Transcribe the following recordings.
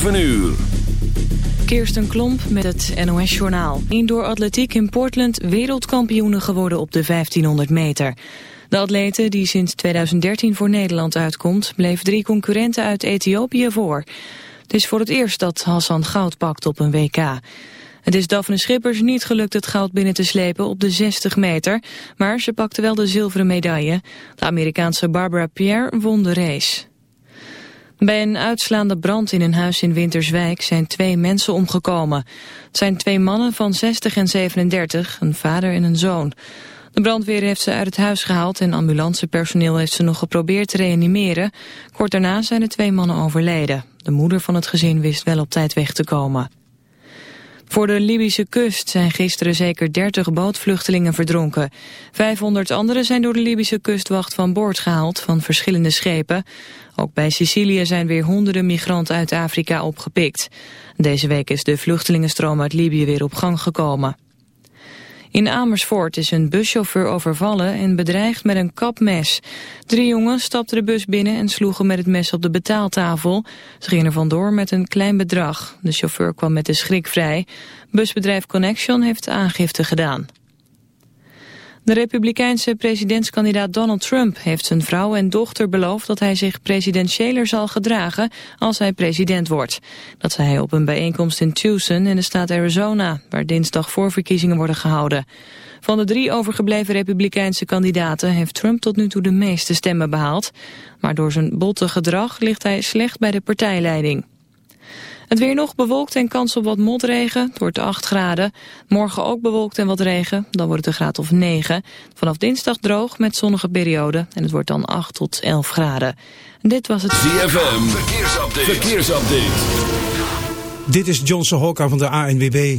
7 uur. Kirsten Klomp met het NOS-journaal. Indoor atletiek in Portland wereldkampioenen geworden op de 1500 meter. De atlete die sinds 2013 voor Nederland uitkomt... bleef drie concurrenten uit Ethiopië voor. Het is voor het eerst dat Hassan goud pakt op een WK. Het is Daphne Schippers niet gelukt het goud binnen te slepen op de 60 meter... maar ze pakte wel de zilveren medaille. De Amerikaanse Barbara Pierre won de race. Bij een uitslaande brand in een huis in Winterswijk zijn twee mensen omgekomen. Het zijn twee mannen van 60 en 37, een vader en een zoon. De brandweer heeft ze uit het huis gehaald en ambulancepersoneel heeft ze nog geprobeerd te reanimeren. Kort daarna zijn de twee mannen overleden. De moeder van het gezin wist wel op tijd weg te komen. Voor de Libische kust zijn gisteren zeker 30 bootvluchtelingen verdronken. 500 anderen zijn door de Libische kustwacht van boord gehaald van verschillende schepen. Ook bij Sicilië zijn weer honderden migranten uit Afrika opgepikt. Deze week is de vluchtelingenstroom uit Libië weer op gang gekomen. In Amersfoort is een buschauffeur overvallen en bedreigd met een kapmes. Drie jongens stapten de bus binnen en sloegen met het mes op de betaaltafel. Ze gingen er vandoor met een klein bedrag. De chauffeur kwam met de schrik vrij. Busbedrijf Connection heeft aangifte gedaan. De republikeinse presidentskandidaat Donald Trump heeft zijn vrouw en dochter beloofd dat hij zich presidentiëler zal gedragen als hij president wordt. Dat zei hij op een bijeenkomst in Tucson in de staat Arizona, waar dinsdag voorverkiezingen worden gehouden. Van de drie overgebleven republikeinse kandidaten heeft Trump tot nu toe de meeste stemmen behaald. Maar door zijn botte gedrag ligt hij slecht bij de partijleiding. Het weer nog bewolkt en kans op wat motregen. Het wordt 8 graden. Morgen ook bewolkt en wat regen. Dan wordt het een graad of 9. Vanaf dinsdag droog met zonnige perioden. En het wordt dan 8 tot 11 graden. dit was het... ZFM. Verkeersupdate. Verkeersupdate. Dit is Johnson Hokka van de ANWB.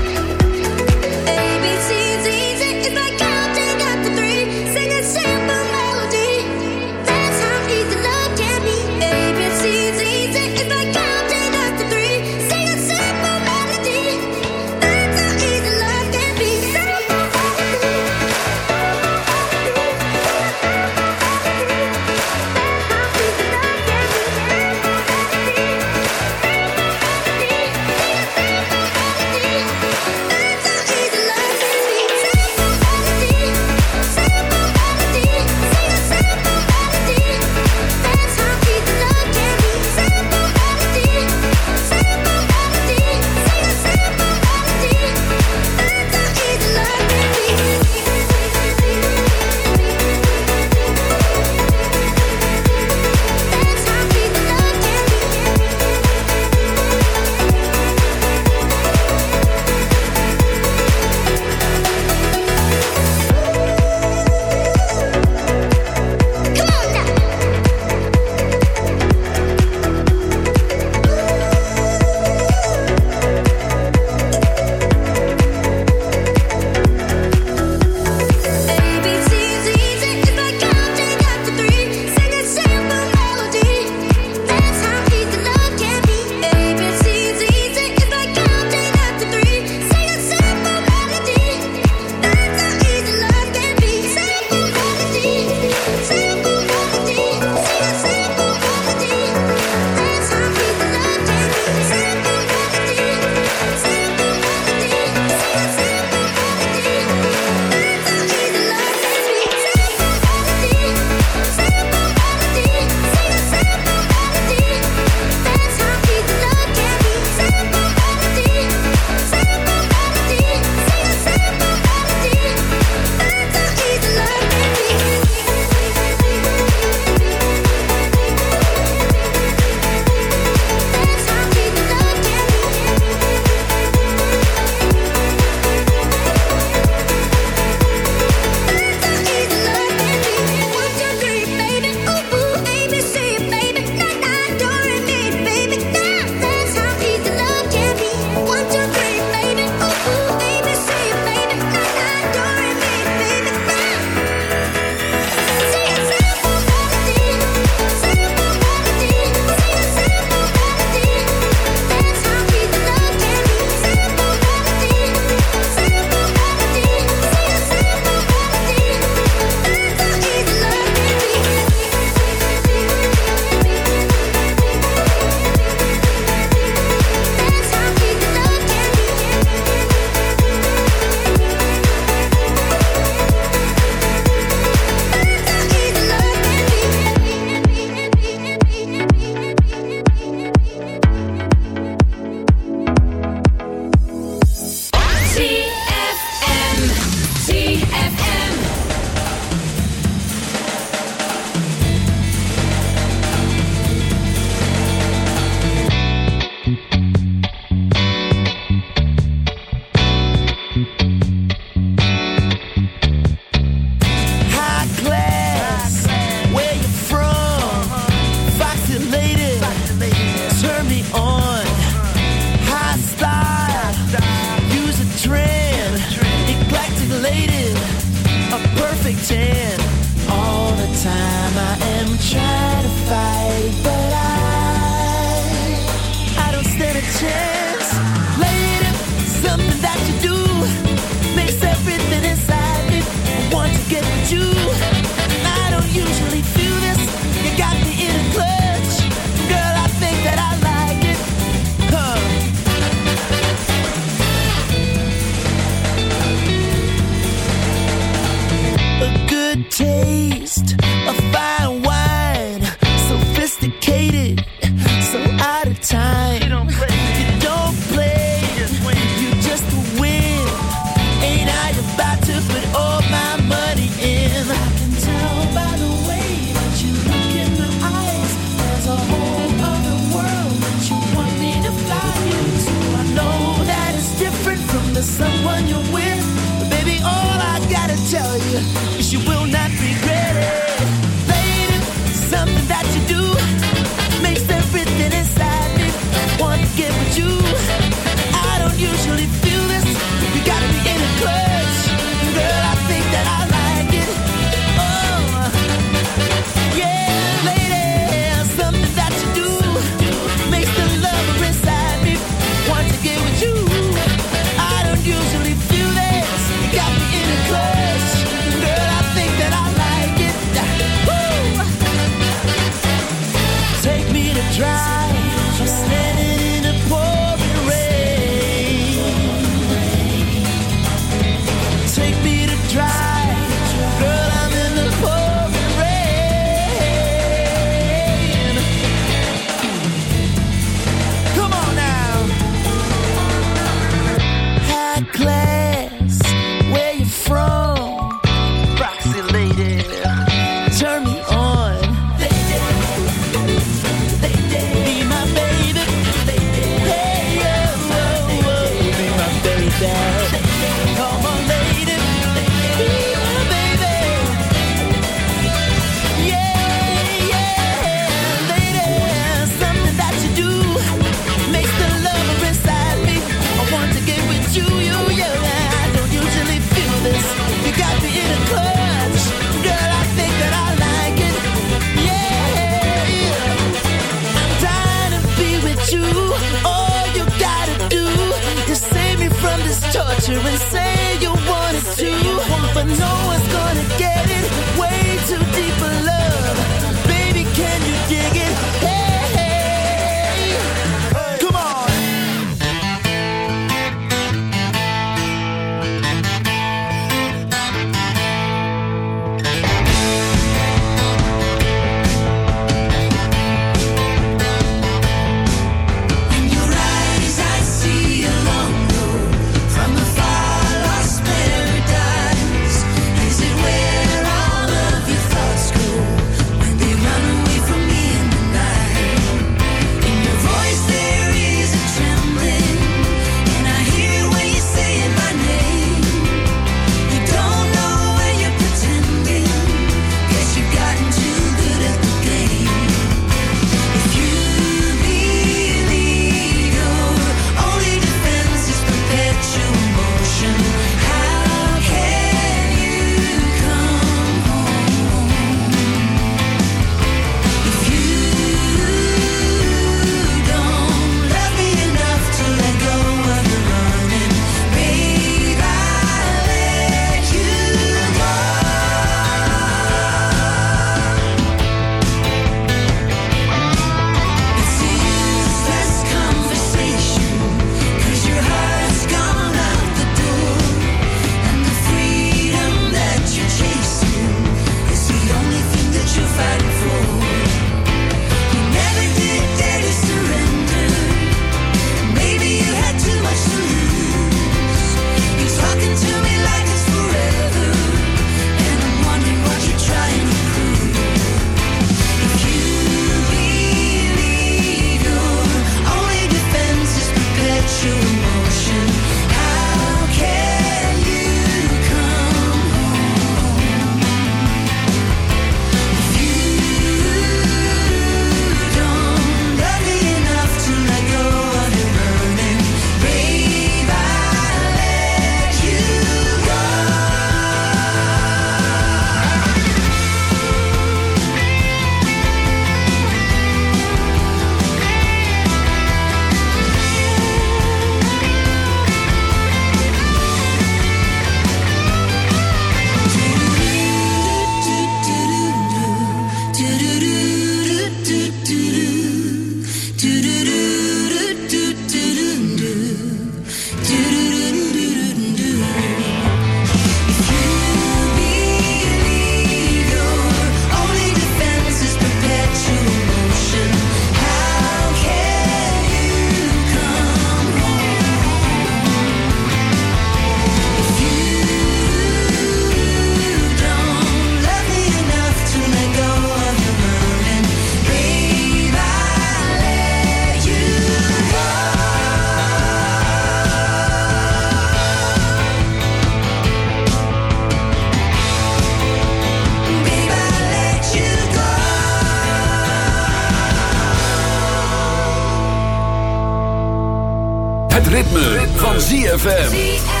ritme, van ZFM.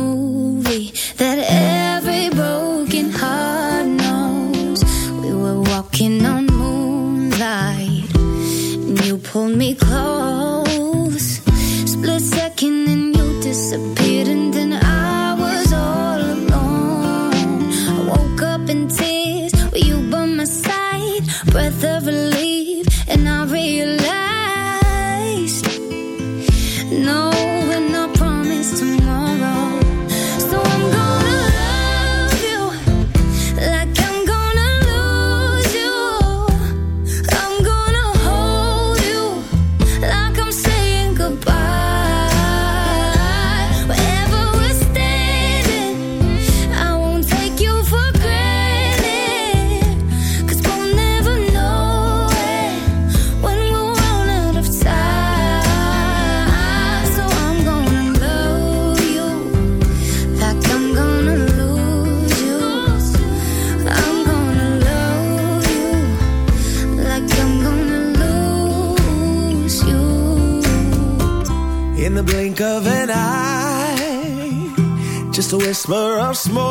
Smoke. small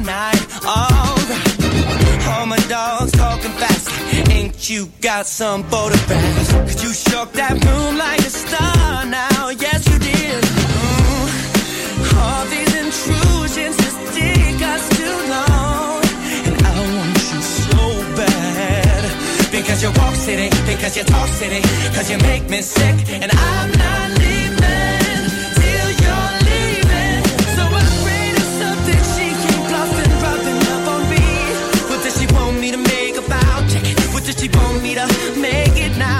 tonight. Oh, all my dogs talking fast. Ain't you got some boat bass? You shook that room like a star now. Yes, you did. Mm. All these intrusions just take us too long. And I want you so bad. Because you walk city, because you talk city, because you make me sick, and I'm not leaving. She want me to make it now.